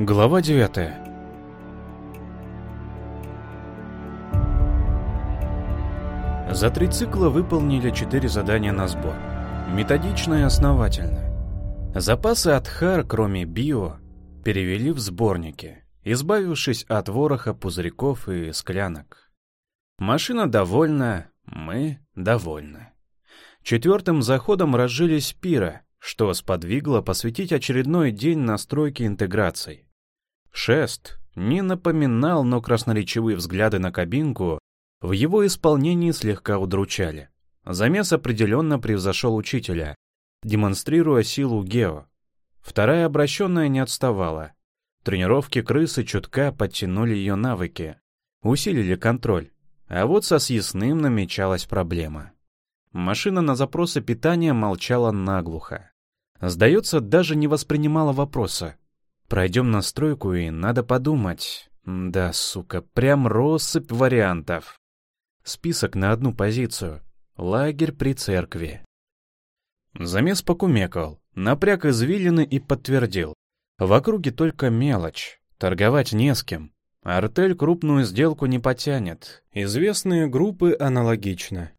Глава 9 За три цикла выполнили четыре задания на сбор. Методично и основательно. Запасы от ХАР, кроме био, перевели в сборники, избавившись от вороха пузырьков и склянок. Машина довольна, мы довольны. Четвертым заходом разжились пира, что сподвигло посвятить очередной день настройке интеграций. Шест не напоминал, но красноречивые взгляды на кабинку в его исполнении слегка удручали. Замес определенно превзошел учителя, демонстрируя силу Гео. Вторая обращенная не отставала. Тренировки крысы чутка подтянули ее навыки, усилили контроль. А вот со съестным намечалась проблема. Машина на запросы питания молчала наглухо. Сдается, даже не воспринимала вопроса. Пройдем настройку и надо подумать. Да, сука, прям россыпь вариантов. Список на одну позицию. Лагерь при церкви. Замес покумекал, напряг извилины и подтвердил. В округе только мелочь, торговать не с кем. Артель крупную сделку не потянет, известные группы аналогично.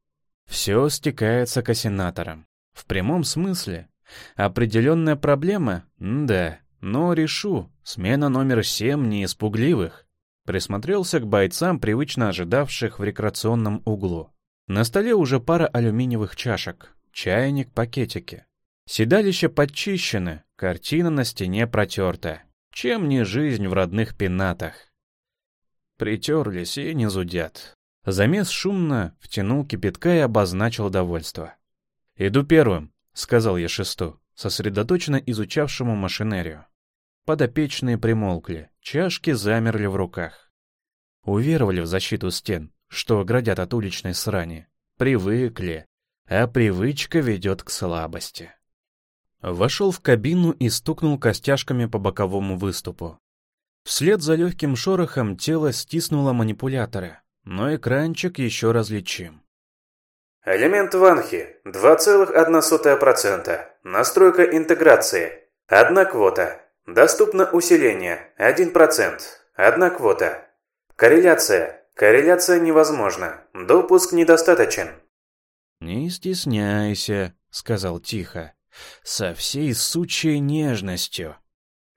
Все стекается к осенаторам. В прямом смысле. Определенная проблема? Да, но решу. Смена номер семь не из пугливых. Присмотрелся к бойцам, привычно ожидавших в рекреационном углу. На столе уже пара алюминиевых чашек, чайник, пакетики. Седалище подчищены, картина на стене протерта. Чем не жизнь в родных пенатах? Притерлись и не зудят. Замес шумно втянул кипятка и обозначил довольство. «Иду первым», — сказал я шесту, сосредоточенно изучавшему машинерию. Подопечные примолкли, чашки замерли в руках. Уверовали в защиту стен, что оградят от уличной срани. Привыкли, а привычка ведет к слабости. Вошел в кабину и стукнул костяшками по боковому выступу. Вслед за легким шорохом тело стиснуло манипуляторы, но экранчик еще различим. Элемент Ванхи 2,1%. Настройка интеграции. Одна квота. Доступно усиление 1%. Одна квота. Корреляция. Корреляция невозможна. Допуск недостаточен. «Не стесняйся», — сказал тихо, — «со всей сучей нежностью».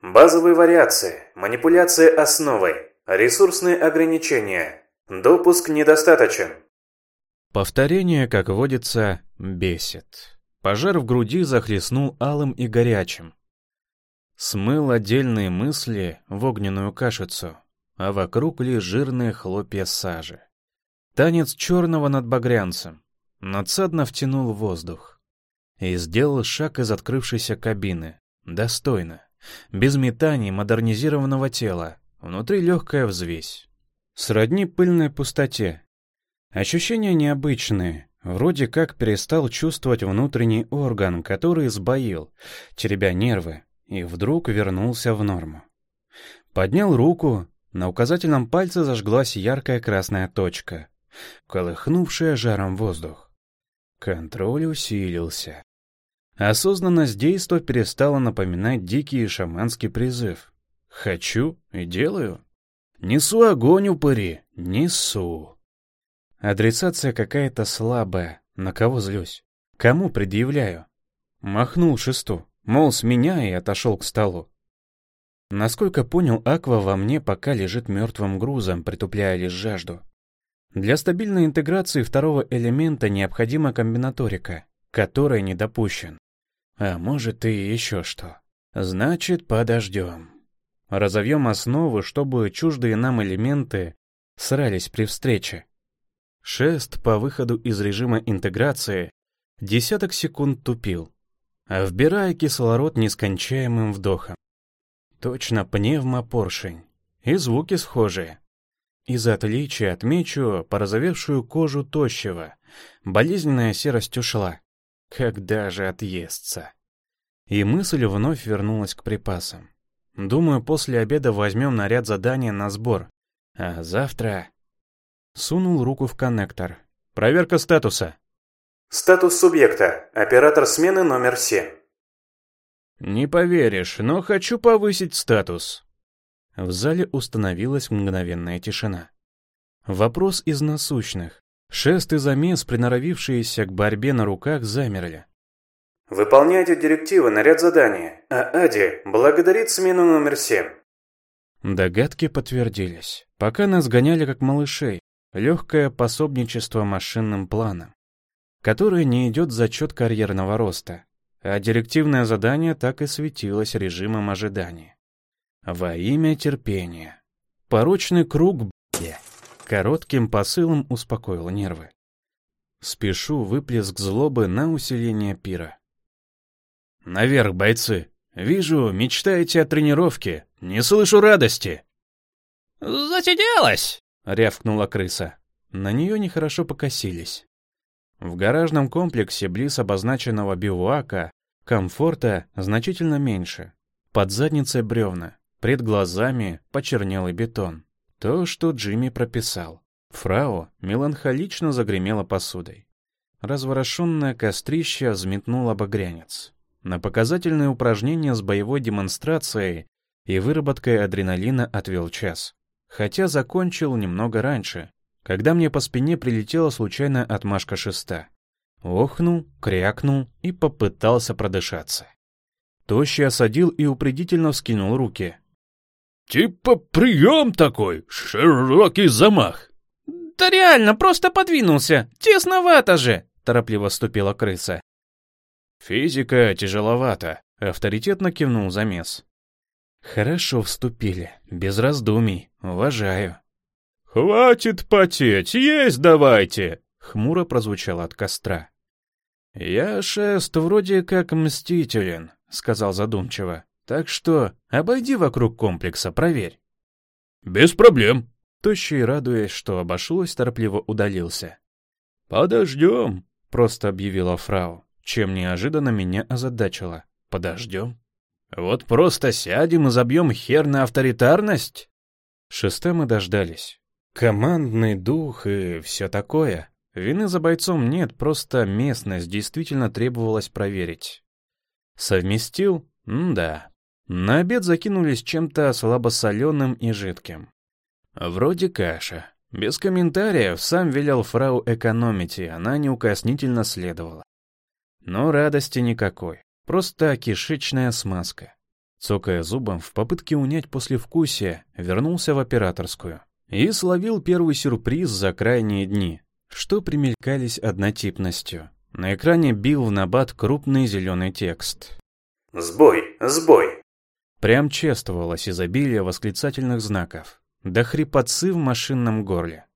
Базовые вариации. Манипуляция основой. Ресурсные ограничения. Допуск недостаточен. Повторение, как водится, бесит. Пожар в груди захлестнул алым и горячим. Смыл отдельные мысли в огненную кашицу, а вокруг лишь жирные хлопья сажи. Танец черного над багрянцем. Надсадно втянул воздух. И сделал шаг из открывшейся кабины. Достойно. Без метаний модернизированного тела. Внутри легкая взвесь. Сродни пыльной пустоте. Ощущения необычные. Вроде как перестал чувствовать внутренний орган, который сбоил, теребя нервы, и вдруг вернулся в норму. Поднял руку, на указательном пальце зажглась яркая красная точка, колыхнувшая жаром воздух. Контроль усилился. Осознанность действа перестала напоминать дикий шаманский призыв. «Хочу и делаю». «Несу огонь, упыри, несу». Адресация какая-то слабая. На кого злюсь? Кому предъявляю? Махнул шесту, мол, с меня и отошел к столу. Насколько понял, Аква во мне пока лежит мертвым грузом, притупляя лишь жажду. Для стабильной интеграции второго элемента необходима комбинаторика, которая не допущен. А может и еще что. Значит, подождем. Разовьем основы, чтобы чуждые нам элементы срались при встрече. Шест по выходу из режима интеграции десяток секунд тупил, вбирая кислород нескончаемым вдохом. Точно пневмопоршень. И звуки схожие. Из отличия отмечу порозовевшую кожу тощего. Болезненная серость ушла. Когда же отъестся? И мысль вновь вернулась к припасам. Думаю, после обеда возьмем наряд задания на сбор. А завтра... Сунул руку в коннектор. Проверка статуса. Статус субъекта. Оператор смены номер 7. Не поверишь, но хочу повысить статус. В зале установилась мгновенная тишина. Вопрос из насущных. Шест и замес, приноровившиеся к борьбе на руках, замерли. Выполняйте директивы на ряд задания, а Ади благодарит смену номер семь. Догадки подтвердились. Пока нас гоняли как малышей, легкое пособничество машинным планам, которое не идет за счет карьерного роста, а директивное задание так и светилось режимом ожидания. Во имя терпения. Порочный круг, б***я. Коротким посылом успокоил нервы. Спешу выплеск злобы на усиление пира. «Наверх, бойцы! Вижу, мечтаете о тренировке. Не слышу радости!» «Засиделась!» — рявкнула крыса. На нее нехорошо покосились. В гаражном комплексе близ обозначенного бивуака комфорта значительно меньше. Под задницей бревна, пред глазами почернелый бетон. То, что Джимми прописал. Фрау меланхолично загремела посудой. Разворошенное кострище взметнуло багрянец. На показательные упражнения с боевой демонстрацией и выработкой адреналина отвел час. Хотя закончил немного раньше, когда мне по спине прилетела случайная отмашка шеста. Охнул, крякнул и попытался продышаться. Тощий осадил и упредительно вскинул руки. «Типа прием такой, широкий замах!» «Да реально, просто подвинулся! Тесновато же!» — торопливо ступила крыса. «Физика тяжеловато», — авторитетно кивнул замес. «Хорошо вступили, без раздумий, уважаю». «Хватит потеть, есть давайте!» — хмуро прозвучало от костра. «Я шест вроде как мстителен», — сказал задумчиво. «Так что обойди вокруг комплекса, проверь». «Без проблем». Тощий, радуясь, что обошлось, торопливо удалился. «Подождем», — просто объявила фрау чем неожиданно меня озадачило. Подождем. Вот просто сядем и забьем хер на авторитарность? Шесте мы дождались. Командный дух и все такое. Вины за бойцом нет, просто местность действительно требовалось проверить. Совместил? М да. На обед закинулись чем-то слабосоленым и жидким. Вроде каша. Без комментариев сам велел фрау экономить, и она неукоснительно следовала. Но радости никакой, просто кишечная смазка. Цокая зубом в попытке унять послевкусие, вернулся в операторскую и словил первый сюрприз за крайние дни, что примелькались однотипностью. На экране бил в набат крупный зеленый текст. «Сбой! Сбой!» Прям чествовалось изобилие восклицательных знаков. До хрипотцы в машинном горле.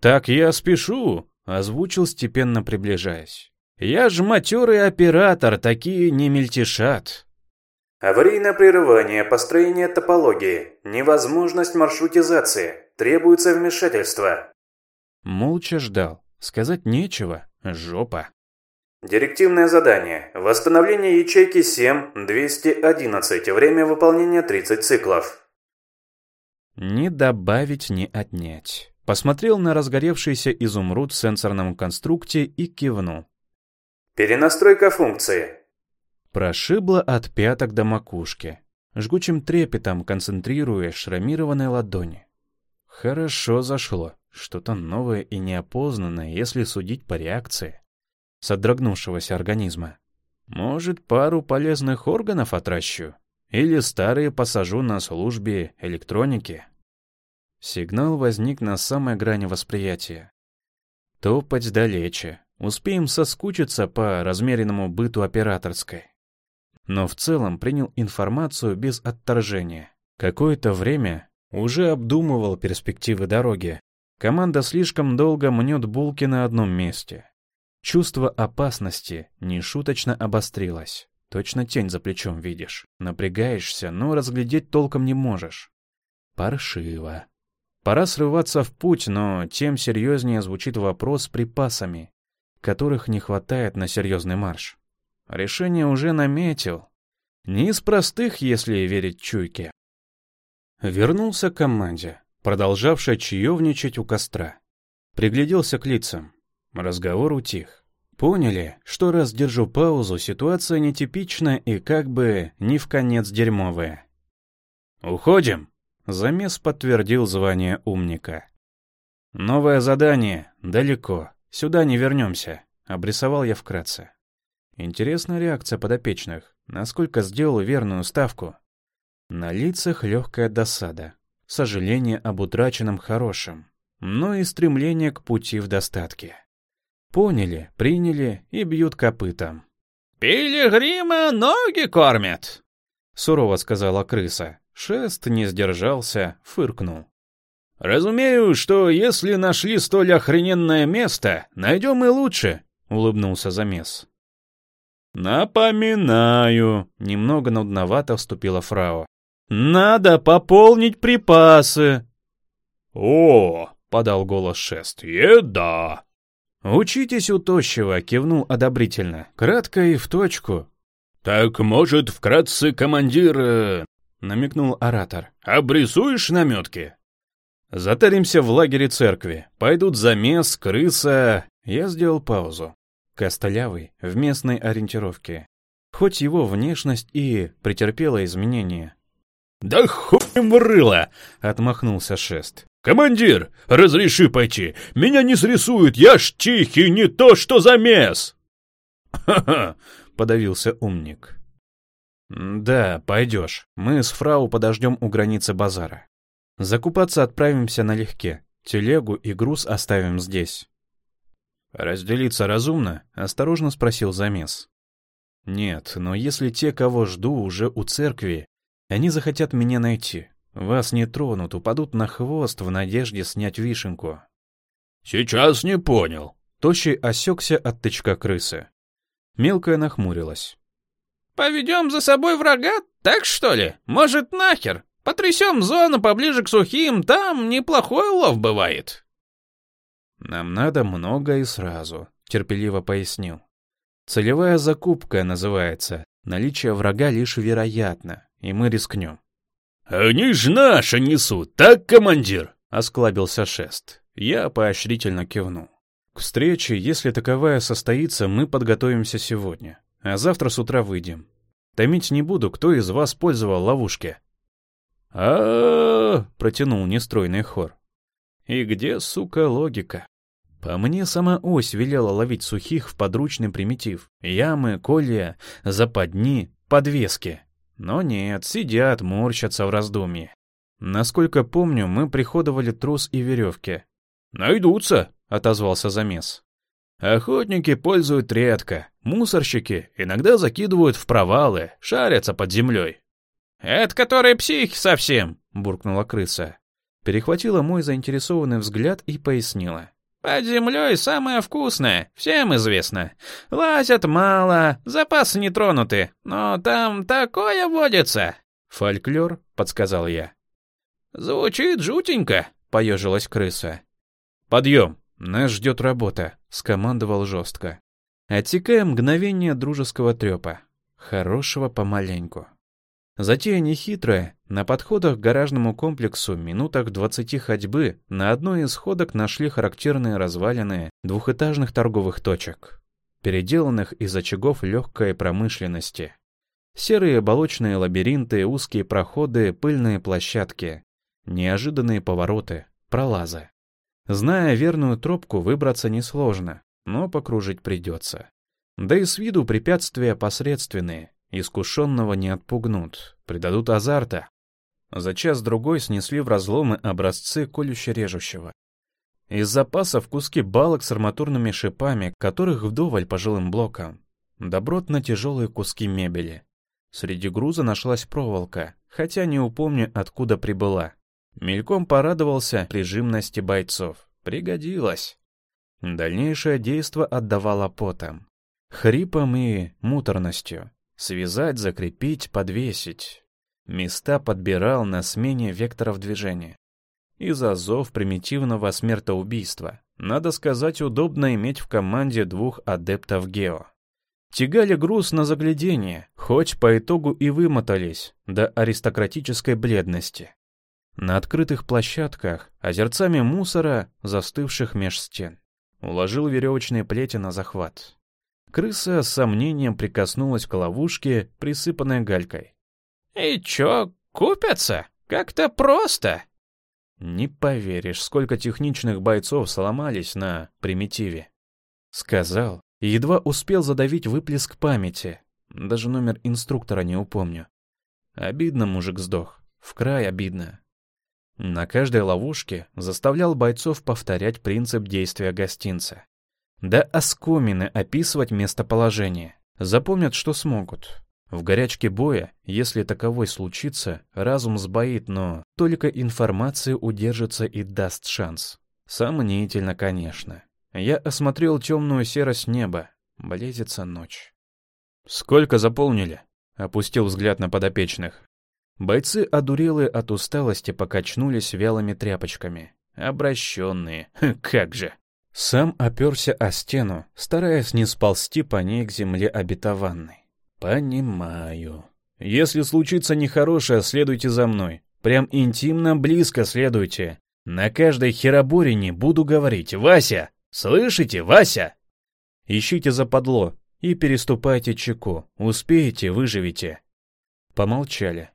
«Так я спешу!» — озвучил, степенно приближаясь. Я ж матерый оператор, такие не мельтешат. Аварийное прерывание построения топологии. Невозможность маршрутизации. Требуется вмешательство. Молча ждал. Сказать нечего. Жопа. Директивное задание. Восстановление ячейки 7-211. Время выполнения 30 циклов. Не добавить, не отнять. Посмотрел на разгоревшийся изумруд в сенсорном конструкте и кивнул. Перенастройка функции. Прошибло от пяток до макушки, жгучим трепетом концентрируя шрамированной ладони. Хорошо зашло, что-то новое и неопознанное, если судить по реакции содрогнувшегося организма. Может, пару полезных органов отращу? Или старые посажу на службе электроники? Сигнал возник на самой грани восприятия. Топать далече, Успеем соскучиться по размеренному быту операторской. Но в целом принял информацию без отторжения. Какое-то время уже обдумывал перспективы дороги. Команда слишком долго мнет булки на одном месте. Чувство опасности нешуточно обострилось. Точно тень за плечом видишь. Напрягаешься, но разглядеть толком не можешь. Паршиво. Пора срываться в путь, но тем серьезнее звучит вопрос с припасами которых не хватает на серьезный марш. Решение уже наметил. Не из простых, если верить чуйке. Вернулся к команде, продолжавшей чаевничать у костра. Пригляделся к лицам. Разговор утих. Поняли, что раз держу паузу, ситуация нетипична и как бы не в конец дерьмовая. «Уходим!» Замес подтвердил звание умника. «Новое задание. Далеко. Сюда не вернемся», — обрисовал я вкратце. Интересная реакция подопечных. Насколько сделал верную ставку. На лицах легкая досада, сожаление об утраченном хорошем, но и стремление к пути в достатке. Поняли, приняли и бьют копытом. «Пилигрима ноги кормят!» — сурово сказала крыса. Шест не сдержался, фыркнул. «Разумею, что если нашли столь охрененное место, найдем и лучше», — улыбнулся замес. «Напоминаю», — немного нудновато вступила фрау. «Надо пополнить припасы». «О!» — подал голос Шест. «Еда!» «Учитесь у тощего», — кивнул одобрительно. «Кратко и в точку». «Так, может, вкратце, командир...» э, — намекнул оратор. «Обрисуешь наметки?» «Затаримся в лагере церкви. Пойдут замес, крыса...» Я сделал паузу. Костолявый, в местной ориентировке. Хоть его внешность и претерпела изменения. «Да хуй в рыло!» — отмахнулся Шест. «Командир, разреши пойти. Меня не срисуют, я ж тихий, не то что замес!» «Ха-ха!» — подавился умник. «Да, пойдешь. Мы с фрау подождем у границы базара. Закупаться отправимся налегке. Телегу и груз оставим здесь». «Разделиться разумно?» — осторожно спросил замес. «Нет, но если те, кого жду, уже у церкви, они захотят меня найти. Вас не тронут, упадут на хвост в надежде снять вишенку. Сейчас не понял. Тощий осекся от тычка крысы. Мелкая нахмурилась. Поведем за собой врага, так что ли? Может, нахер? Потрясем зону поближе к сухим, там неплохой улов бывает. Нам надо много и сразу, терпеливо пояснил. Целевая закупка называется. Наличие врага лишь вероятно, и мы рискнем. «Они ж наши несут, так, командир?» — осклабился Шест. Я поощрительно кивнул. К встрече, если таковая состоится, мы подготовимся сегодня, а завтра с утра выйдем. Томить не буду, кто из вас пользовал ловушки. а протянул нестройный хор. И где, сука, логика? По мне, сама ось велела ловить сухих в подручный примитив. Ямы, колья, западни, подвески. Но нет, сидят, морщатся в раздумье. Насколько помню, мы приходовали трус и веревки. «Найдутся», — отозвался замес. «Охотники пользуют редко, мусорщики иногда закидывают в провалы, шарятся под землей». «Это которые психи совсем», — буркнула крыса. Перехватила мой заинтересованный взгляд и пояснила. Под землей самое вкусное, всем известно. Лазят мало, запасы не тронуты, но там такое водится. Фольклор, подсказал я. Звучит жутенько, поежилась крыса. Подъем, нас ждет работа, скомандовал жестко. Отсекая мгновение дружеского трепа. Хорошего помаленьку. Затея нехитрая. На подходах к гаражному комплексу минутах двадцати ходьбы на одной из ходок нашли характерные развалины двухэтажных торговых точек, переделанных из очагов легкой промышленности. Серые болочные лабиринты, узкие проходы, пыльные площадки, неожиданные повороты, пролазы. Зная верную тропку, выбраться несложно, но покружить придется. Да и с виду препятствия посредственные, Искушенного не отпугнут, придадут азарта. За час-другой снесли в разломы образцы колюще-режущего. Из запасов куски балок с арматурными шипами, которых вдоволь по жилым блокам. Добротно тяжелые куски мебели. Среди груза нашлась проволока, хотя не упомню, откуда прибыла. Мельком порадовался прижимности бойцов. Пригодилось. Дальнейшее действо отдавало потом. Хрипом и муторностью. Связать, закрепить, подвесить. Места подбирал на смене векторов движения. Из азов примитивного смертоубийства. Надо сказать, удобно иметь в команде двух адептов Гео. Тягали груз на заглядение, хоть по итогу и вымотались до аристократической бледности. На открытых площадках, озерцами мусора, застывших меж стен. Уложил веревочные плети на захват. Крыса с сомнением прикоснулась к ловушке, присыпанной галькой. «И чё, купятся?» Как-то просто. Не поверишь, сколько техничных бойцов сломались на примитиве. Сказал, едва успел задавить выплеск памяти. Даже номер инструктора не упомню. Обидно мужик сдох. В край обидно. На каждой ловушке заставлял бойцов повторять принцип действия гостинца. Да оскомины описывать местоположение. Запомнят, что смогут. В горячке боя, если таковой случится, разум сбоит, но только информация удержится и даст шанс. Сомнительно, конечно. Я осмотрел темную серость неба. Близится ночь. «Сколько заполнили?» — опустил взгляд на подопечных. Бойцы, одурелые от усталости, покачнулись вялыми тряпочками. Обращенные, как же. Сам оперся о стену, стараясь не сползти по ней к земле обетованной. «Понимаю. Если случится нехорошее, следуйте за мной. Прям интимно близко следуйте. На каждой хероборине буду говорить «Вася!» Слышите, Вася? Ищите западло и переступайте чеку. Успеете, выживете. Помолчали.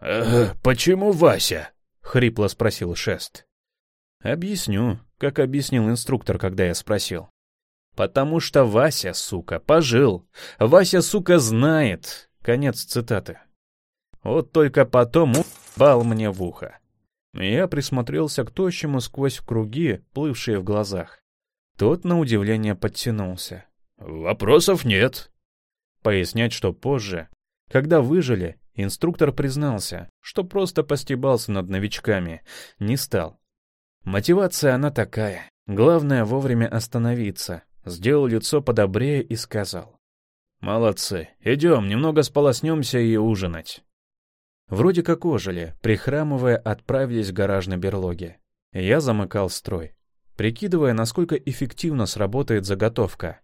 «Э, «Почему Вася?» — хрипло спросил Шест. «Объясню, как объяснил инструктор, когда я спросил. Потому что Вася, сука, пожил. Вася, сука, знает. Конец цитаты. Вот только потом упал мне в ухо. Я присмотрелся к тощему сквозь круги, плывшие в глазах. Тот, на удивление, подтянулся. «Вопросов нет». Пояснять, что позже, когда выжили, инструктор признался, что просто постебался над новичками, не стал. Мотивация она такая. Главное вовремя остановиться, сделал лицо подобрее и сказал. «Молодцы, идем, немного сполоснемся и ужинать». Вроде как ожили, прихрамывая, отправились в гаражной берлоге. Я замыкал строй, прикидывая, насколько эффективно сработает заготовка.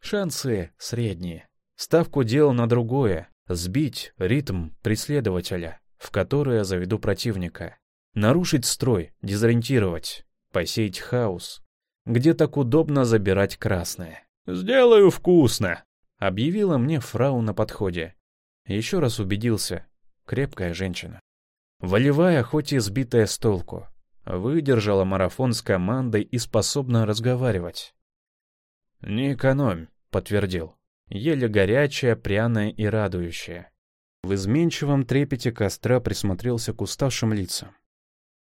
Шансы средние. Ставку делал на другое — сбить ритм преследователя, в которое заведу противника. Нарушить строй, дезориентировать, посеять хаос, где так удобно забирать красное. «Сделаю вкусно», — объявила мне фрау на подходе. Еще раз убедился. Крепкая женщина. Волевая, хоть и сбитая с толку. Выдержала марафон с командой и способна разговаривать. «Не экономь», — подтвердил. Еле горячая, пряная и радующая. В изменчивом трепете костра присмотрелся к уставшим лицам.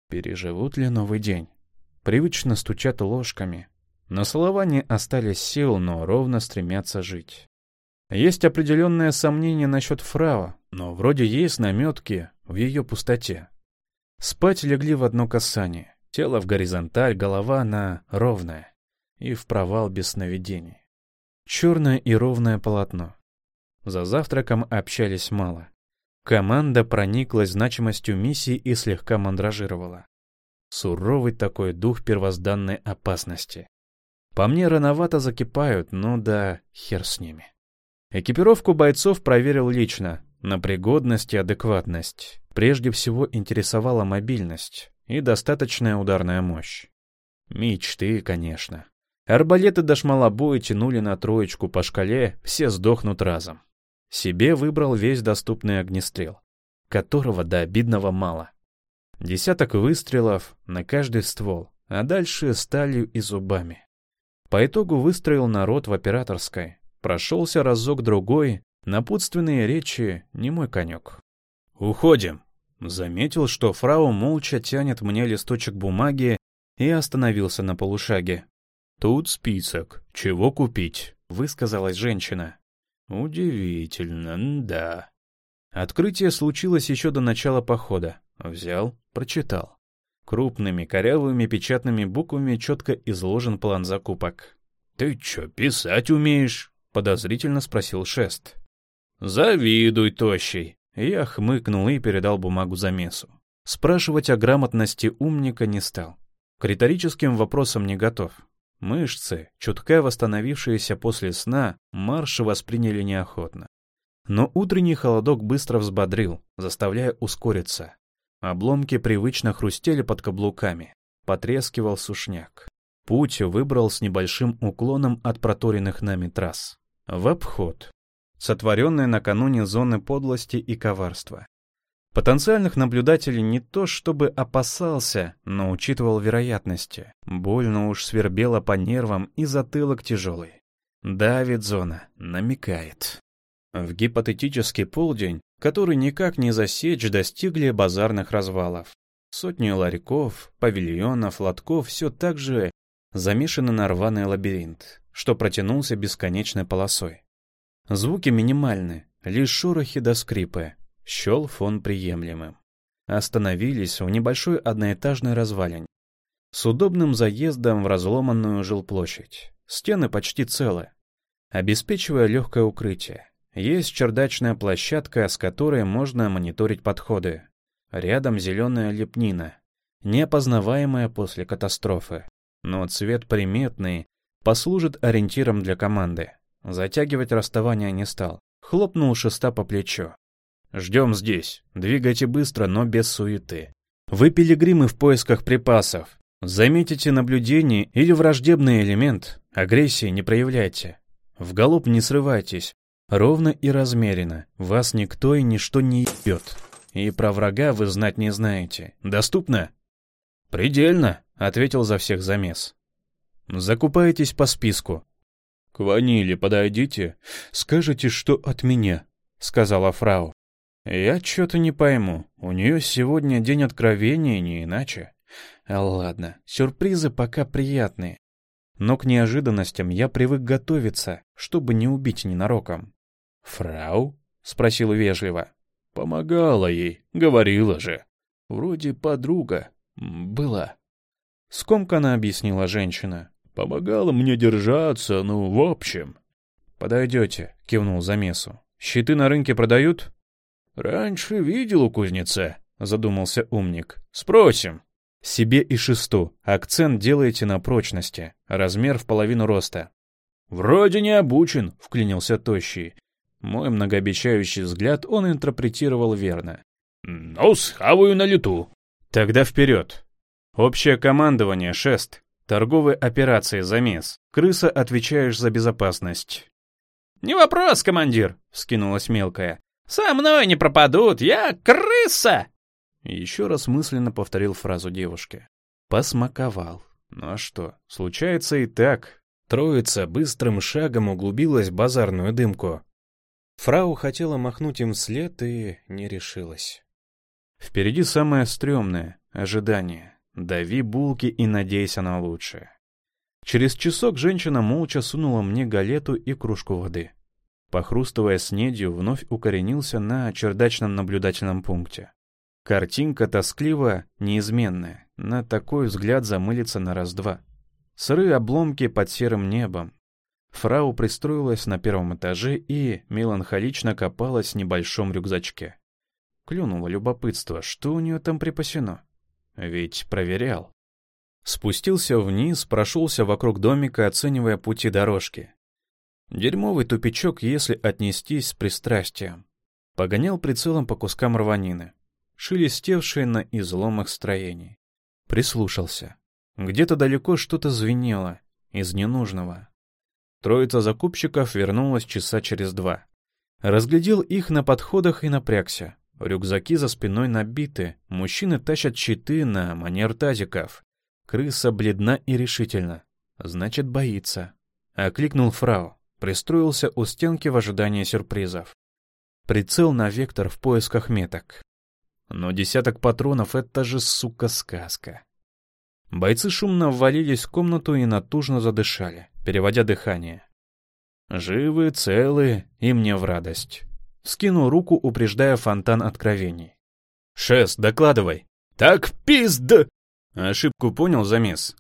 Переживут ли новый день? Привычно стучат ложками. На слова не остались сил, но ровно стремятся жить. Есть определенное сомнение насчет фрау, но вроде есть наметки в ее пустоте. Спать легли в одно касание. Тело в горизонталь, голова на ровное. И в провал без сновидений. Черное и ровное полотно. За завтраком общались мало. Команда прониклась значимостью миссии и слегка мандражировала. Суровый такой дух первозданной опасности. По мне рановато закипают, но да хер с ними. Экипировку бойцов проверил лично, на пригодность и адекватность. Прежде всего интересовала мобильность и достаточная ударная мощь. Мечты, конечно. Арбалеты до шмалобоя тянули на троечку по шкале, все сдохнут разом. Себе выбрал весь доступный огнестрел, которого до обидного мало. Десяток выстрелов на каждый ствол, а дальше сталью и зубами. По итогу выстроил народ в операторской. Прошелся разок-другой, напутственные речи не мой конек. «Уходим!» Заметил, что фрау молча тянет мне листочек бумаги и остановился на полушаге. «Тут список. Чего купить?» — высказалась женщина. «Удивительно, да». Открытие случилось еще до начала похода. Взял, прочитал. Крупными корявыми печатными буквами четко изложен план закупок. «Ты чё, писать умеешь?» — подозрительно спросил Шест. «Завидуй, тощий!» Я хмыкнул и передал бумагу замесу. Спрашивать о грамотности умника не стал. К риторическим вопросам не готов. Мышцы, чутка восстановившиеся после сна, марш восприняли неохотно. Но утренний холодок быстро взбодрил, заставляя ускориться. Обломки привычно хрустели под каблуками. Потрескивал сушняк. Путь выбрал с небольшим уклоном от проторенных нами трасс. В обход. Сотворенной накануне зоны подлости и коварства. Потенциальных наблюдателей не то чтобы опасался, но учитывал вероятности. Больно уж свербело по нервам и затылок тяжелый. Давит зона, намекает. В гипотетический полдень, который никак не засечь, достигли базарных развалов. Сотни ларьков, павильонов, лотков все так же замешаны на рваный лабиринт, что протянулся бесконечной полосой. Звуки минимальны, лишь шорохи до скрипы, Щел фон приемлемым. Остановились в небольшой одноэтажной развалине. С удобным заездом в разломанную жилплощадь. Стены почти целы. Обеспечивая легкое укрытие. Есть чердачная площадка, с которой можно мониторить подходы. Рядом зеленая лепнина, неопознаваемая после катастрофы. Но цвет приметный, послужит ориентиром для команды. Затягивать расставание не стал. Хлопнул шеста по плечу. Ждем здесь. Двигайте быстро, но без суеты. Вы пилигримы в поисках припасов. Заметите наблюдение или враждебный элемент, агрессии не проявляйте. В галоп не срывайтесь. Ровно и размеренно. Вас никто и ничто не ебет. И про врага вы знать не знаете. Доступно? Предельно, ответил за всех замес. Закупаетесь по списку. К ваниле подойдите, скажете, что от меня, сказала фрау. Я что-то не пойму. У нее сегодня день откровения, не иначе. Ладно, сюрпризы пока приятные. Но к неожиданностям я привык готовиться, чтобы не убить ненароком. «Фрау?» — спросил вежливо. «Помогала ей, говорила же. Вроде подруга. Была». Скомканно объяснила женщина. «Помогала мне держаться, ну, в общем». «Подойдете», — кивнул замесу. «Щиты на рынке продают?» «Раньше видел у кузнеца», — задумался умник. «Спросим». Себе и шесту. Акцент делаете на прочности. Размер в половину роста. «Вроде не обучен», — вклинился Тощий. Мой многообещающий взгляд он интерпретировал верно. «Ну, схаваю на лету». «Тогда вперед. Общее командование, шест. Торговые операции, замес. Крыса, отвечаешь за безопасность». «Не вопрос, командир», — вскинулась мелкая. «Со мной не пропадут, я крыса!» Еще раз мысленно повторил фразу девушки. Посмаковал. Ну а что, случается и так. Троица быстрым шагом углубилась в базарную дымку. Фрау хотела махнуть им вслед и не решилась. Впереди самое стрёмное — ожидание. Дави булки и надейся на лучшее. Через часок женщина молча сунула мне галету и кружку воды похрустывая снедью, вновь укоренился на чердачном наблюдательном пункте. Картинка тоскливо неизменная, на такой взгляд замылится на раз-два. Сырые обломки под серым небом. Фрау пристроилась на первом этаже и меланхолично копалась в небольшом рюкзачке. Клюнуло любопытство, что у нее там припасено. Ведь проверял. Спустился вниз, прошелся вокруг домика, оценивая пути дорожки. Дерьмовый тупичок, если отнестись с пристрастием. Погонял прицелом по кускам рванины, шелестевшие на изломах строений. Прислушался. Где-то далеко что-то звенело, из ненужного. Троица закупщиков вернулась часа через два. Разглядел их на подходах и напрягся. Рюкзаки за спиной набиты, мужчины тащат щиты на манер тазиков. Крыса бледна и решительна. Значит, боится. Окликнул фрау. Пристроился у стенки в ожидании сюрпризов. Прицел на вектор в поисках меток. Но десяток патронов — это же, сука, сказка. Бойцы шумно ввалились в комнату и натужно задышали, переводя дыхание. Живы, целы, и мне в радость. Скинул руку, упреждая фонтан откровений. «Шест, докладывай!» «Так пизда!» Ошибку понял замес.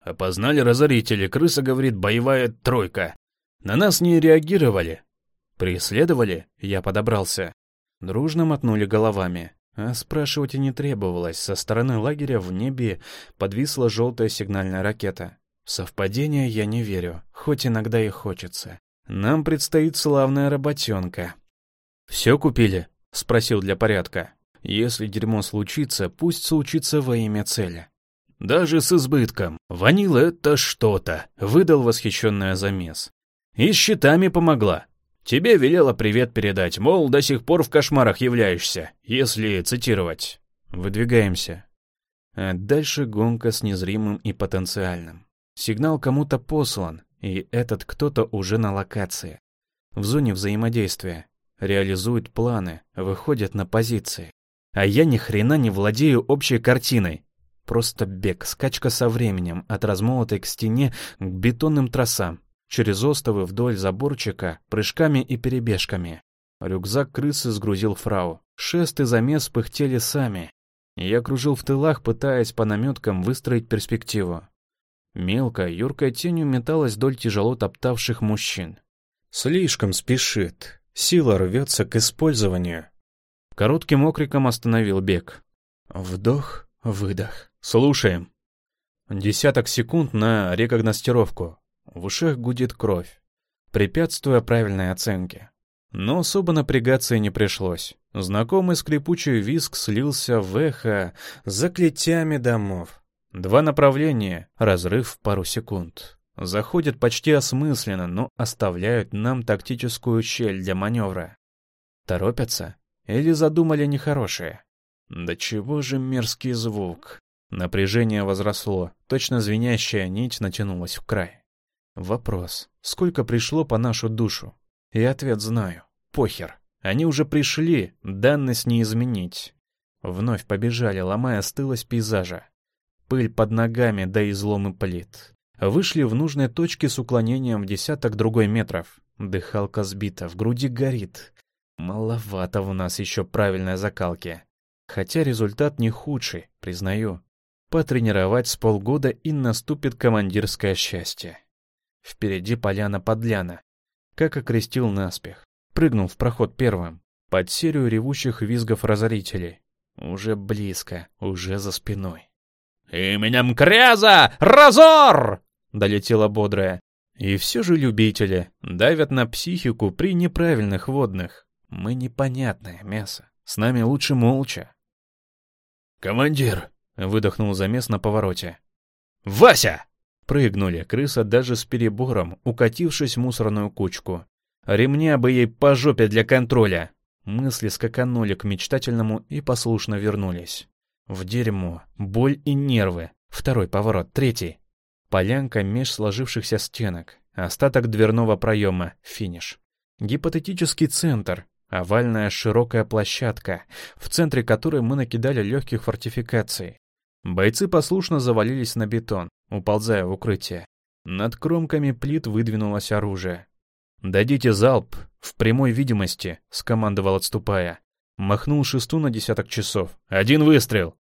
Опознали разорители, крыса говорит «боевая тройка». На нас не реагировали. Преследовали, я подобрался. Дружно мотнули головами. А спрашивать и не требовалось. Со стороны лагеря в небе подвисла желтая сигнальная ракета. В совпадение я не верю, хоть иногда и хочется. Нам предстоит славная работенка. «Все купили?» — спросил для порядка. «Если дерьмо случится, пусть случится во имя цели». «Даже с избытком. Ванила — это что-то», — выдал восхищенный замес. И щитами помогла. Тебе велела привет передать, мол, до сих пор в кошмарах являешься, если цитировать. Выдвигаемся. А дальше гонка с незримым и потенциальным. Сигнал кому-то послан, и этот кто-то уже на локации. В зоне взаимодействия. Реализует планы, выходит на позиции. А я ни хрена не владею общей картиной. Просто бег, скачка со временем, от размолотой к стене к бетонным трассам, через остовы вдоль заборчика, прыжками и перебежками. Рюкзак крысы сгрузил фрау. Шест и замес пыхтели сами. Я кружил в тылах, пытаясь по наметкам выстроить перспективу. Мелко, юркой тенью металась вдоль тяжело топтавших мужчин. Слишком спешит. Сила рвется к использованию. Коротким окриком остановил бег. Вдох, выдох. Слушаем. Десяток секунд на рекогностировку. В ушах гудит кровь, препятствуя правильной оценке. Но особо напрягаться и не пришлось. Знакомый скрипучий визг слился в эхо за клетями домов. Два направления, разрыв в пару секунд. Заходят почти осмысленно, но оставляют нам тактическую щель для маневра. Торопятся? Или задумали нехорошее? Да чего же мерзкий звук? Напряжение возросло, точно звенящая нить натянулась в край. Вопрос, сколько пришло по нашу душу? И ответ знаю. Похер. Они уже пришли, данность не изменить. Вновь побежали, ломая стылость пейзажа пыль под ногами да изломы плит. Вышли в нужной точке с уклонением в десяток другой метров. Дыхалка сбита, в груди горит. Маловато у нас еще правильной закалки. Хотя результат не худший, признаю. Потренировать с полгода и наступит командирское счастье. Впереди поляна-подляна. Как окрестил наспех. Прыгнул в проход первым. Под серию ревущих визгов разорителей. Уже близко, уже за спиной. «Именем Кряза! Разор!» — долетела бодрая. И все же любители давят на психику при неправильных водных. Мы непонятное мясо. С нами лучше молча. «Командир!» — выдохнул замес на повороте. «Вася!» Прыгнули, крыса даже с перебором, укатившись в мусорную кучку. Ремня бы ей по жопе для контроля. Мысли скаканули к мечтательному и послушно вернулись. В дерьмо, боль и нервы. Второй поворот, третий. Полянка меж сложившихся стенок. Остаток дверного проема, финиш. Гипотетический центр, овальная широкая площадка, в центре которой мы накидали легких фортификаций. Бойцы послушно завалились на бетон, уползая в укрытие. Над кромками плит выдвинулось оружие. «Дадите залп, в прямой видимости», — скомандовал отступая. Махнул шесту на десяток часов. «Один выстрел!»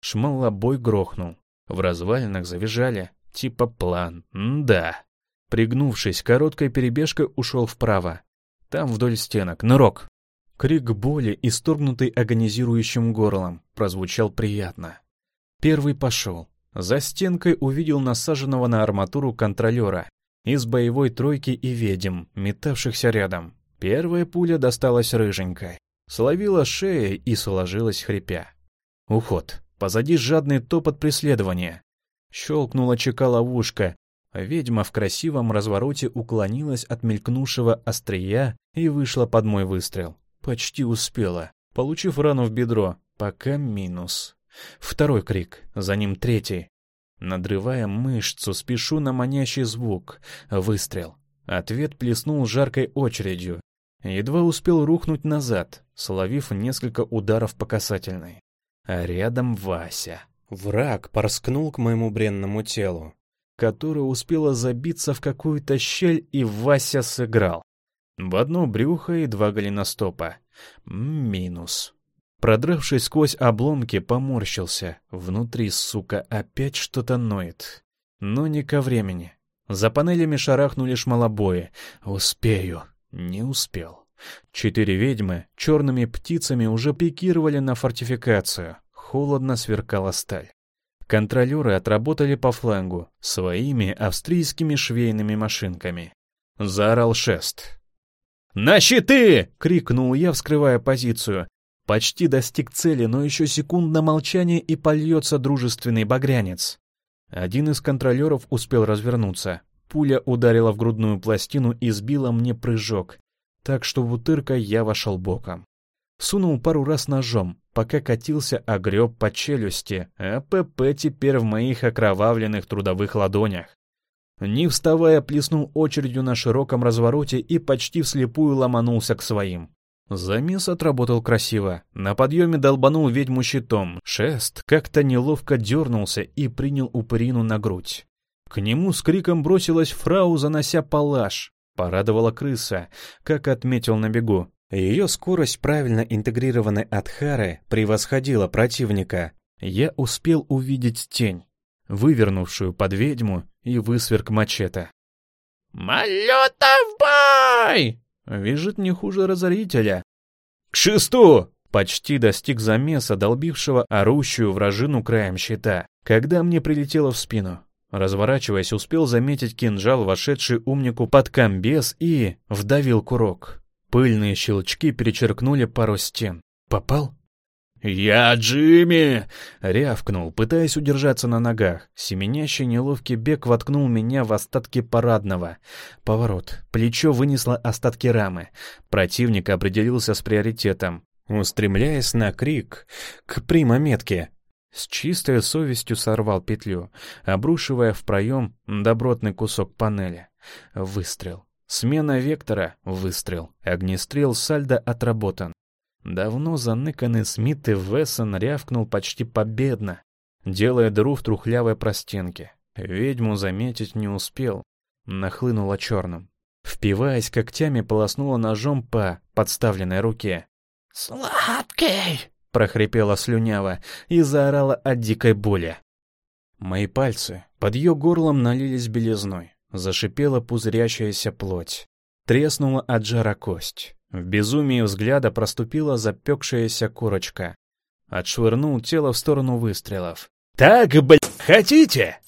Шмалобой грохнул. В развалинах завизжали. Типа план. Да. Пригнувшись, короткой перебежкой ушел вправо. Там вдоль стенок. Нырок. Крик боли, исторгнутый агонизирующим горлом, прозвучал приятно. Первый пошел. За стенкой увидел насаженного на арматуру контролера из боевой тройки и ведьм, метавшихся рядом. Первая пуля досталась рыженькой. Словила шея и сложилась хрипя. Уход. Позади жадный топот преследования. Щелкнула чека ловушка. Ведьма в красивом развороте уклонилась от мелькнувшего острия и вышла под мой выстрел. Почти успела, получив рану в бедро. Пока минус. Второй крик, за ним третий. Надрывая мышцу, спешу на манящий звук. Выстрел. Ответ плеснул жаркой очередью. Едва успел рухнуть назад, словив несколько ударов по касательной. А рядом Вася. Враг порскнул к моему бренному телу, которое успело забиться в какую-то щель, и Вася сыграл. В одно брюхо и два голеностопа. Минус. Продравшись сквозь обломки, поморщился. Внутри, сука, опять что-то ноет. Но не ко времени. За панелями шарахнули шмалобои. Успею. Не успел. Четыре ведьмы черными птицами уже пикировали на фортификацию. Холодно сверкала сталь. Контролеры отработали по флангу своими австрийскими швейными машинками. Заорал шест. «На щиты!» — крикнул я, вскрывая позицию. Почти достиг цели, но еще секундно молчание и польется дружественный багрянец. Один из контролеров успел развернуться. Пуля ударила в грудную пластину и сбила мне прыжок. так что в утырка я вошел боком. Сунул пару раз ножом, пока катился огреб по челюсти, а ПП теперь в моих окровавленных трудовых ладонях. Не вставая, плеснул очередью на широком развороте и почти вслепую ломанулся к своим. Замес отработал красиво. На подъеме долбанул ведьму щитом. Шест как-то неловко дернулся и принял упырину на грудь. К нему с криком бросилась фрау, занося палаш. Порадовала крыса, как отметил на бегу. Ее скорость правильно интегрированной Адхары превосходила противника. Я успел увидеть тень, вывернувшую под ведьму и высверк мачете. «Малета в бой!» Вяжет не хуже разорителя. «К шесту!» Почти достиг замеса, долбившего орущую вражину краем щита, когда мне прилетело в спину. Разворачиваясь, успел заметить кинжал, вошедший умнику под комбез, и вдавил курок. Пыльные щелчки перечеркнули пару стен. «Попал?» «Я Джимми!» — рявкнул, пытаясь удержаться на ногах. Семенящий неловкий бег воткнул меня в остатки парадного. Поворот. Плечо вынесло остатки рамы. Противник определился с приоритетом, устремляясь на крик к примометке. С чистой совестью сорвал петлю, обрушивая в проем добротный кусок панели. Выстрел. Смена вектора — выстрел. Огнестрел сальдо отработан. Давно заныканный Смит и Вессон рявкнул почти победно, делая дыру в трухлявой простенке. Ведьму заметить не успел, нахлынула черным. Впиваясь когтями, полоснула ножом по подставленной руке. «Сладкий!» — прохрипела слюнява и заорала от дикой боли. Мои пальцы под ее горлом налились белизной, зашипела пузырящаяся плоть. Треснула от жара кость. В безумии взгляда проступила запекшаяся курочка. Отшвырнул тело в сторону выстрелов. «Так, блядь, хотите?»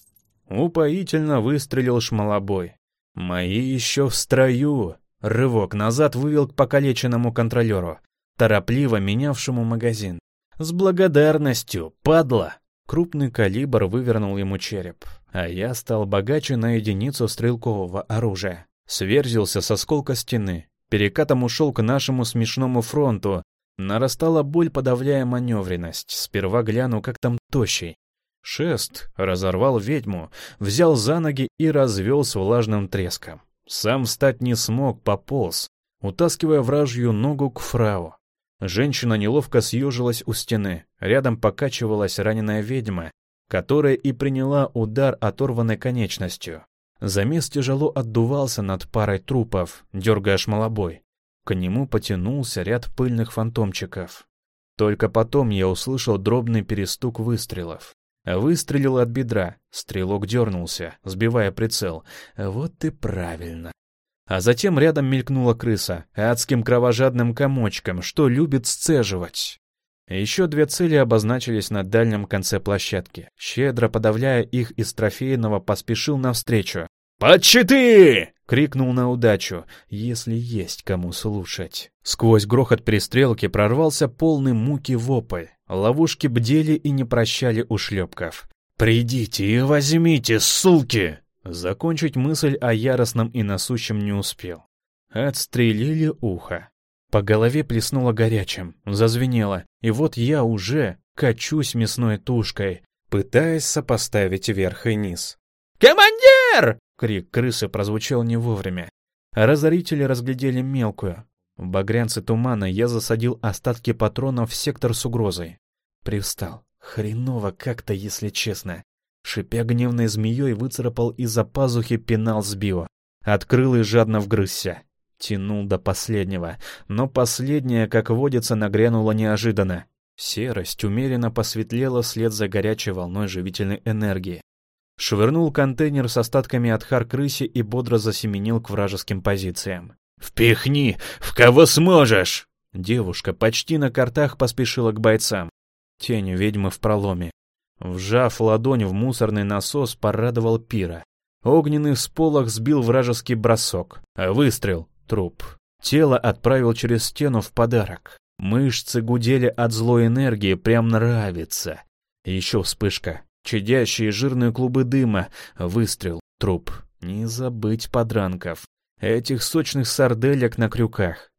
Упоительно выстрелил шмалобой. «Мои еще в строю!» Рывок назад вывел к покалеченному контролеру, торопливо менявшему магазин. «С благодарностью, падла!» Крупный калибр вывернул ему череп, а я стал богаче на единицу стрелкового оружия. Сверзился со сколка стены, перекатом ушел к нашему смешному фронту. Нарастала боль, подавляя маневренность. Сперва гляну, как там тощий. Шест разорвал ведьму, взял за ноги и развел с влажным треском. Сам встать не смог, пополз, утаскивая вражью ногу к фрау. Женщина неловко съежилась у стены. Рядом покачивалась раненая ведьма, которая и приняла удар оторванной конечностью. Замес тяжело отдувался над парой трупов, дергая шмалобой. К нему потянулся ряд пыльных фантомчиков. Только потом я услышал дробный перестук выстрелов. Выстрелил от бедра, стрелок дернулся, сбивая прицел. Вот и правильно. А затем рядом мелькнула крыса, адским кровожадным комочком, что любит сцеживать. Еще две цели обозначились на дальнем конце площадки. Щедро подавляя их из трофейного, поспешил навстречу. «Под щиты!» — крикнул на удачу, если есть кому слушать. Сквозь грохот перестрелки прорвался полный муки вопль. Ловушки бдели и не прощали ушлепков. «Придите и возьмите, суки!» Закончить мысль о яростном и насущем не успел. Отстрелили ухо. По голове плеснуло горячим, зазвенело, и вот я уже качусь мясной тушкой, пытаясь сопоставить верх и низ. «Командир!» — крик крысы прозвучал не вовремя. Разорители разглядели мелкую. В багрянце тумана я засадил остатки патронов в сектор с угрозой. Привстал. Хреново как-то, если честно. Шипя гневной змеей, выцарапал из-за пазухи пенал с био. Открыл и жадно вгрызся. Тянул до последнего, но последнее, как водится, нагрянуло неожиданно. Серость умеренно посветлела вслед за горячей волной живительной энергии. Швырнул контейнер с остатками от хар-крыси и бодро засеменил к вражеским позициям. «Впихни! В кого сможешь!» Девушка почти на картах поспешила к бойцам. Тень ведьмы в проломе. Вжав ладонь в мусорный насос, порадовал пира. Огненный всполох сбил вражеский бросок. Выстрел Труп. Тело отправил через стену в подарок. Мышцы гудели от злой энергии, прям нравится. Еще вспышка. Чадящие жирные клубы дыма. Выстрел. Труп. Не забыть подранков. Этих сочных сарделек на крюках.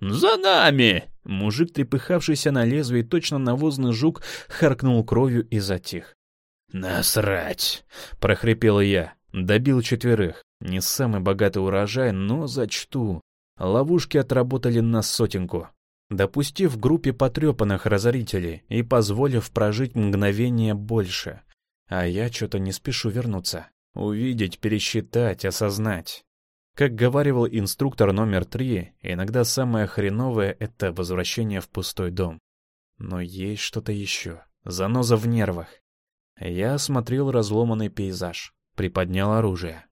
«За нами!» Мужик, трепыхавшийся на лезвии, точно навозный жук, харкнул кровью и затих. «Насрать!» — прохрипел я. Добил четверых. Не самый богатый урожай, но зачту. Ловушки отработали на сотенку. Допустив группе потрепанных разорителей и позволив прожить мгновение больше. А я что-то не спешу вернуться. Увидеть, пересчитать, осознать. Как говаривал инструктор номер три, иногда самое хреновое — это возвращение в пустой дом. Но есть что-то еще. Заноза в нервах. Я осмотрел разломанный пейзаж, приподнял оружие.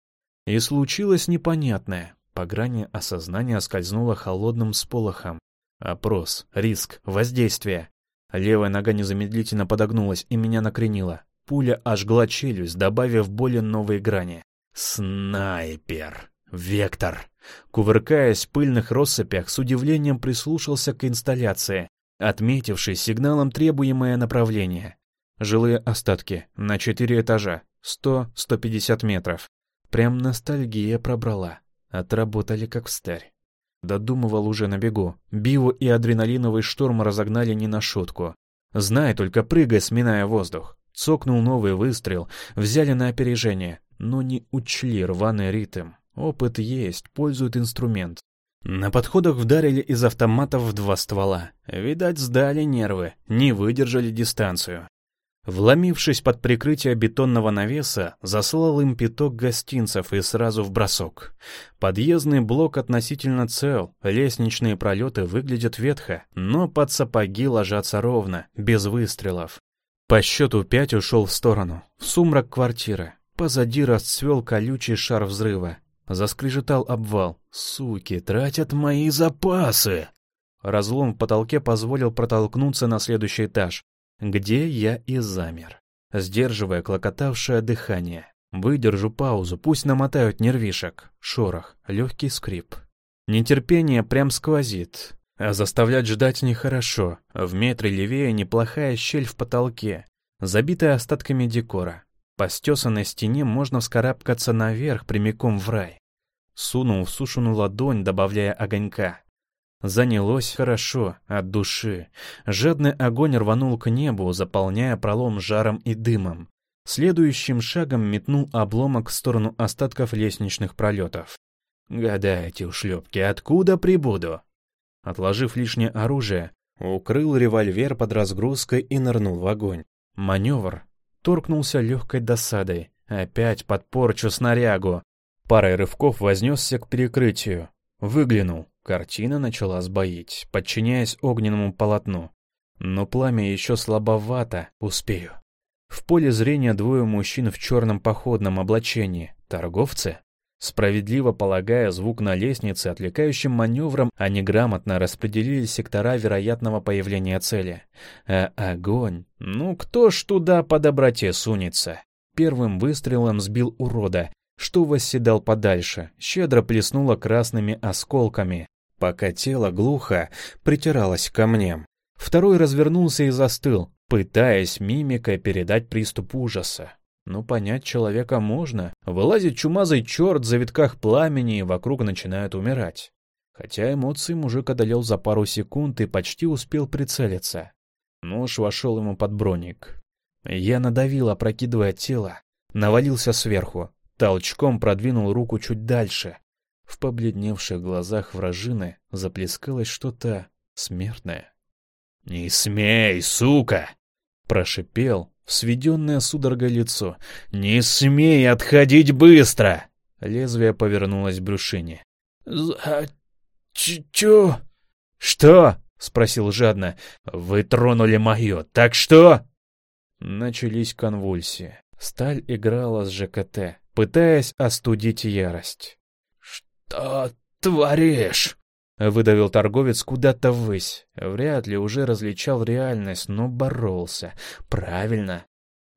И случилось непонятное. По грани осознания скользнуло холодным сполохом. Опрос, риск, воздействие. Левая нога незамедлительно подогнулась и меня накренила. Пуля ожгла челюсть, добавив боли новой грани. Снайпер. Вектор. Кувыркаясь в пыльных россыпях, с удивлением прислушался к инсталляции, отметивший сигналом требуемое направление. Жилые остатки на четыре этажа, 100-150 метров. Прям ностальгия пробрала. Отработали как встарь. Додумывал уже на бегу. Био и адреналиновый шторм разогнали не на шутку. Знай, только прыгай, сминая воздух. Цокнул новый выстрел, взяли на опережение, но не учли рваный ритм. Опыт есть, пользуют инструмент. На подходах вдарили из автоматов в два ствола. Видать, сдали нервы, не выдержали дистанцию. Вломившись под прикрытие бетонного навеса, заслал им пяток гостинцев и сразу в бросок. Подъездный блок относительно цел, лестничные пролеты выглядят ветхо, но под сапоги ложатся ровно, без выстрелов. По счету пять ушел в сторону, в сумрак квартиры. Позади расцвел колючий шар взрыва. Заскрежетал обвал. «Суки, тратят мои запасы!» Разлом в потолке позволил протолкнуться на следующий этаж, где я и замер, сдерживая клокотавшее дыхание. Выдержу паузу, пусть намотают нервишек. Шорох, легкий скрип. Нетерпение прям сквозит. А заставлять ждать нехорошо. В метре левее неплохая щель в потолке, забитая остатками декора. По стесанной стене можно вскарабкаться наверх прямиком в рай. Сунул в сушеную ладонь, добавляя огонька. Занялось хорошо, от души. Жадный огонь рванул к небу, заполняя пролом жаром и дымом. Следующим шагом метнул обломок в сторону остатков лестничных пролетов. «Гадайте, ушлепки, откуда прибуду?» Отложив лишнее оружие, укрыл револьвер под разгрузкой и нырнул в огонь. Маневр торкнулся легкой досадой. Опять под порчу снарягу. Парой рывков вознесся к перекрытию. Выглянул. Картина начала сбоить, подчиняясь огненному полотну. Но пламя еще слабовато, успею. В поле зрения двое мужчин в черном походном облачении. Торговцы? Справедливо полагая звук на лестнице, отвлекающим маневром, они грамотно распределили сектора вероятного появления цели. А огонь? Ну кто ж туда по доброте сунется? Первым выстрелом сбил урода, что восседал подальше, щедро плеснуло красными осколками, пока тело глухо притиралось к камням. Второй развернулся и застыл, пытаясь мимикой передать приступ ужаса. Ну, понять человека можно. Вылазит чумазый черт в завитках пламени и вокруг начинают умирать. Хотя эмоции мужик одолел за пару секунд и почти успел прицелиться. Нож вошел ему под броник. Я надавил, опрокидывая тело, навалился сверху, толчком продвинул руку чуть дальше, в побледневших глазах вражины заплескалось что-то смертное. «Не смей, сука!» — прошипел в сведенное судорогой лицо. «Не смей отходить быстро!» Лезвие повернулось в брюшине. «За... чё?» «Что?» — спросил жадно. «Вы тронули мое, так что?» Начались конвульсии. Сталь играла с ЖКТ, пытаясь остудить ярость. «Что творишь?» — выдавил торговец куда-то ввысь. Вряд ли уже различал реальность, но боролся. «Правильно».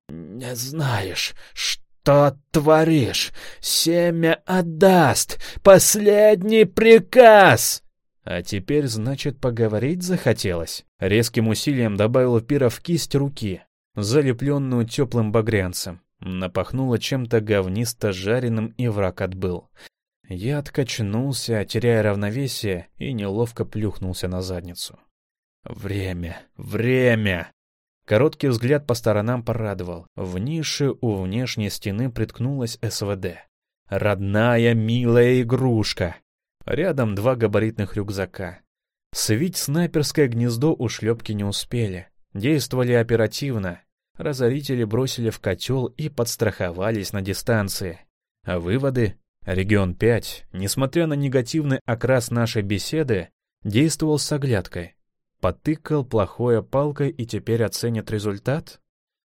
«Не знаешь, что творишь? Семя отдаст! Последний приказ!» А теперь, значит, поговорить захотелось. Резким усилием добавил пира в кисть руки, залепленную теплым багрянцем. Напахнуло чем-то говнисто жареным, и враг отбыл. Я откачнулся, теряя равновесие, и неловко плюхнулся на задницу. Время, время! Короткий взгляд по сторонам порадовал. В нише у внешней стены приткнулась СВД. Родная, милая игрушка. Рядом два габаритных рюкзака. Свить снайперское гнездо у шлепки не успели. Действовали оперативно. Разорители бросили в котел и подстраховались на дистанции. А выводы? Регион 5, несмотря на негативный окрас нашей беседы, действовал с оглядкой. Потыкал плохое палкой и теперь оценит результат?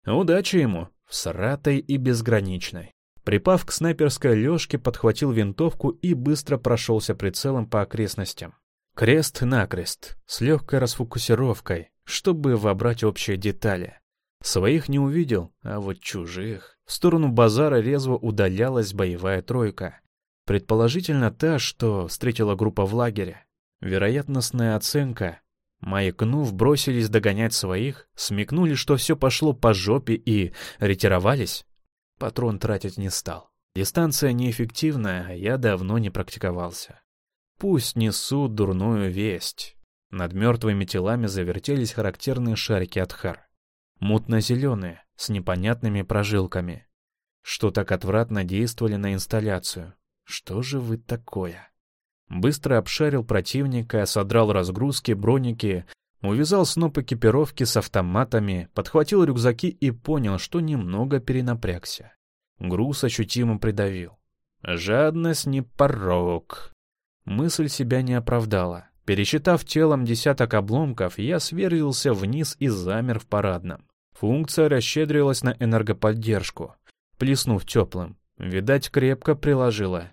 Удачи ему, всратой и безграничной. Припав к снайперской лёжке, подхватил винтовку и быстро прошелся прицелом по окрестностям. Крест-накрест, с легкой расфокусировкой, чтобы вобрать общие детали. Своих не увидел, а вот чужих. В сторону базара резво удалялась боевая тройка. Предположительно та, что встретила группа в лагере. Вероятностная оценка. Маякнув, бросились догонять своих, смекнули, что все пошло по жопе и ретировались. Патрон тратить не стал. Дистанция неэффективная, а я давно не практиковался. Пусть несут дурную весть. Над мертвыми телами завертелись характерные шарики от хар. Мутно-зеленые, с непонятными прожилками. Что так отвратно действовали на инсталляцию. Что же вы такое? Быстро обшарил противника, содрал разгрузки, броники, увязал сноп экипировки с автоматами, подхватил рюкзаки и понял, что немного перенапрягся. Груз ощутимо придавил. Жадность не порог. Мысль себя не оправдала. Пересчитав телом десяток обломков, я сверлился вниз и замер в парадном. Функция расщедрилась на энергоподдержку, плеснув теплым. Видать, крепко приложила.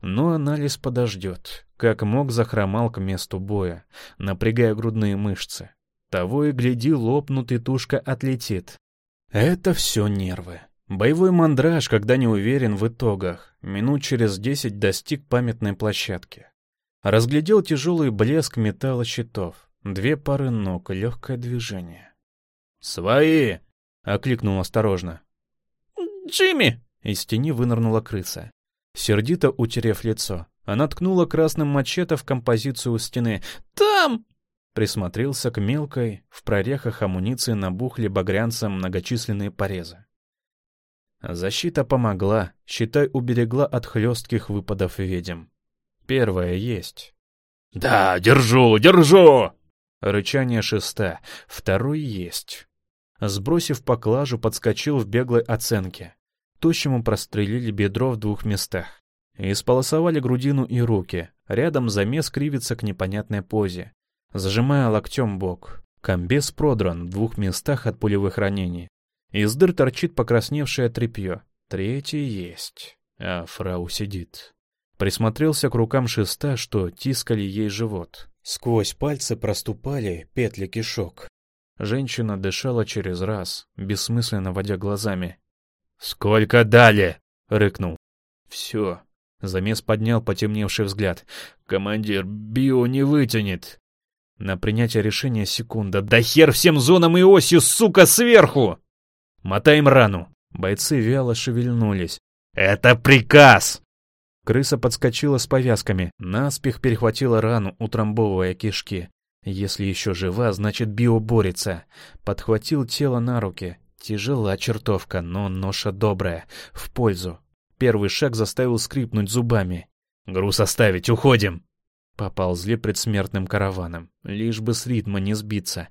Но анализ подождет. Как мог, захромал к месту боя, напрягая грудные мышцы. Того и гляди, лопнут и тушка отлетит. Это все нервы. Боевой мандраж, когда не уверен в итогах, минут через десять достиг памятной площадки. Разглядел тяжелый блеск металла щитов, две пары ног, легкое движение. «Свои!» — окликнул осторожно. «Джимми!» — из тени вынырнула крыса. Сердито утерев лицо, она ткнула красным мачете в композицию у стены. «Там!» Присмотрелся к мелкой, в прорехах амуниции набухли багрянцем многочисленные порезы. Защита помогла, считай, уберегла от хлестких выпадов ведьм. Первое есть. «Да, держу, держу!» Рычание шеста. Второй есть. Сбросив поклажу, подскочил в беглой оценке. Тощему прострелили бедро в двух местах. Исполосовали грудину и руки. Рядом замес кривится к непонятной позе. Зажимая локтем бок. Комбез продран в двух местах от пулевых ранений. Из дыр торчит покрасневшее тряпье. Третий есть. А фрау сидит. Присмотрелся к рукам шеста, что тискали ей живот. Сквозь пальцы проступали петли кишок. Женщина дышала через раз, бессмысленно водя глазами. «Сколько дали?» — рыкнул. «Все». Замес поднял потемневший взгляд. «Командир, био не вытянет». На принятие решения секунда. «Да хер всем зонам и осью, сука, сверху!» «Мотаем рану». Бойцы вяло шевельнулись. «Это приказ!» Крыса подскочила с повязками, наспех перехватила рану, утрамбовывая кишки. Если еще жива, значит био борется. Подхватил тело на руки, Тяжела чертовка, но ноша добрая, в пользу. Первый шаг заставил скрипнуть зубами. «Груз оставить, уходим!» Поползли предсмертным караваном, лишь бы с ритма не сбиться.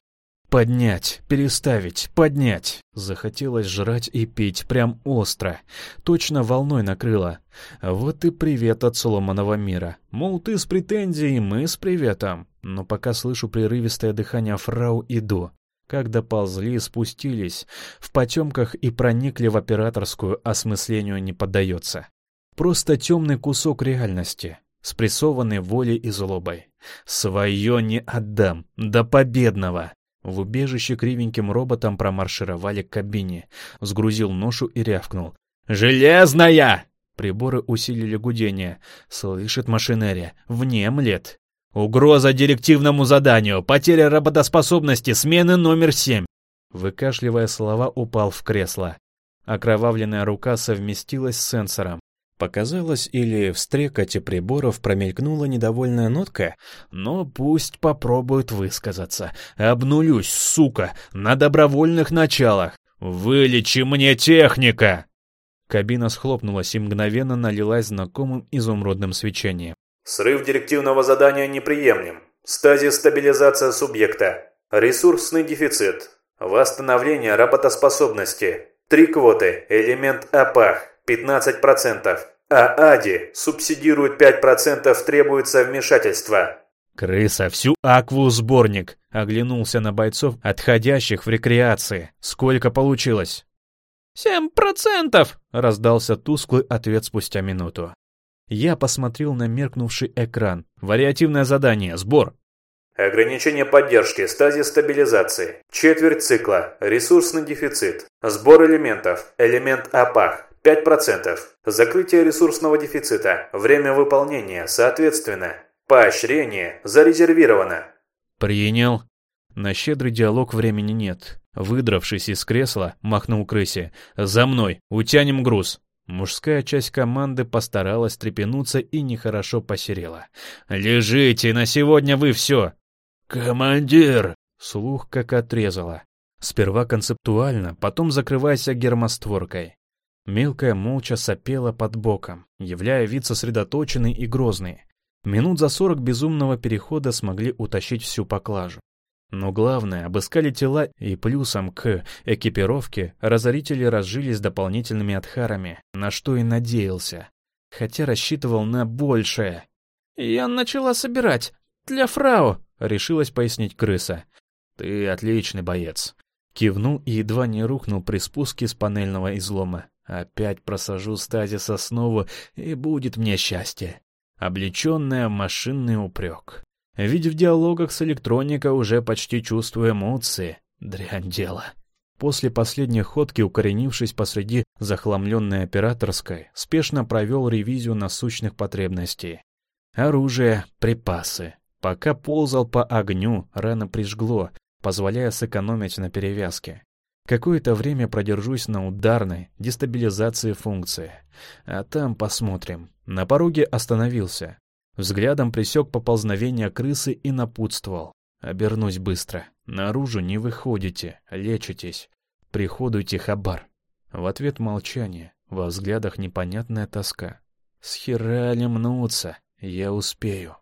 Поднять, переставить, поднять. Захотелось жрать и пить, прям остро. Точно волной накрыло. Вот и привет от сломанного мира. Мол, ты с претензией, мы с приветом. Но пока слышу прерывистое дыхание фрау, иду. Как доползли, спустились, в потемках и проникли в операторскую, осмыслению не поддается. Просто темный кусок реальности, спрессованный волей и злобой. Свое не отдам, до победного. В убежище кривеньким роботом промаршировали к кабине, сгрузил ношу и рявкнул. «Железная!» Приборы усилили гудение. Слышит машинерия. Внемлет. «Угроза директивному заданию! Потеря работоспособности! Смены номер семь!» Выкашливая слова, упал в кресло. Окровавленная рука совместилась с сенсором. Показалось, или в стрекоте приборов промелькнула недовольная нотка? Но пусть попробуют высказаться. Обнулюсь, сука, на добровольных началах. «Вылечи мне техника!» Кабина схлопнулась и мгновенно налилась знакомым изумрудным свечением. Срыв директивного задания неприемлем. Стазис стабилизация субъекта. Ресурсный дефицит. Восстановление работоспособности. Три квоты. Элемент АПАХ. 15%. А АДИ субсидирует 5%, требуется вмешательство. «Крыса, всю акву сборник!» Оглянулся на бойцов, отходящих в рекреации. «Сколько получилось?» «Семь процентов!» — раздался тусклый ответ спустя минуту. Я посмотрел на меркнувший экран. Вариативное задание. Сбор. Ограничение поддержки, стазис стабилизации. Четверть цикла. Ресурсный дефицит. Сбор элементов. Элемент АПАХ. 5%. Закрытие ресурсного дефицита. Время выполнения, соответственно. Поощрение зарезервировано. Принял. На щедрый диалог времени нет. Выдравшись из кресла, махнул крысе. «За мной! Утянем груз!» Мужская часть команды постаралась трепенуться и нехорошо посерела. «Лежите, на сегодня вы все!» «Командир!» Слух как отрезало. Сперва концептуально, потом закрывайся гермостворкой. Мелкая молча сопела под боком, являя вид сосредоточенный и грозный. Минут за сорок безумного перехода смогли утащить всю поклажу. Но главное, обыскали тела и плюсом к экипировке разорители разжились дополнительными отхарами, на что и надеялся. Хотя рассчитывал на большее. «Я начала собирать. Для фрау», — решилась пояснить крыса. «Ты отличный боец». Кивнул и едва не рухнул при спуске с панельного излома. Опять просажу стазис снова, и будет мне счастье. Облеченная машинный упрек. Ведь в диалогах с электроника уже почти чувствую эмоции. Дрянь дело. После последней ходки, укоренившись посреди захламленной операторской, спешно провел ревизию насущных потребностей. Оружие, припасы. Пока ползал по огню, рано прижгло, позволяя сэкономить на перевязке. Какое-то время продержусь на ударной дестабилизации функции. А там посмотрим. На пороге остановился. Взглядом присек поползновение крысы и напутствовал. Обернусь быстро. Наружу не выходите, лечитесь. Приходуйте хабар. В ответ молчание, во взглядах непонятная тоска. С хера мнутся, я успею.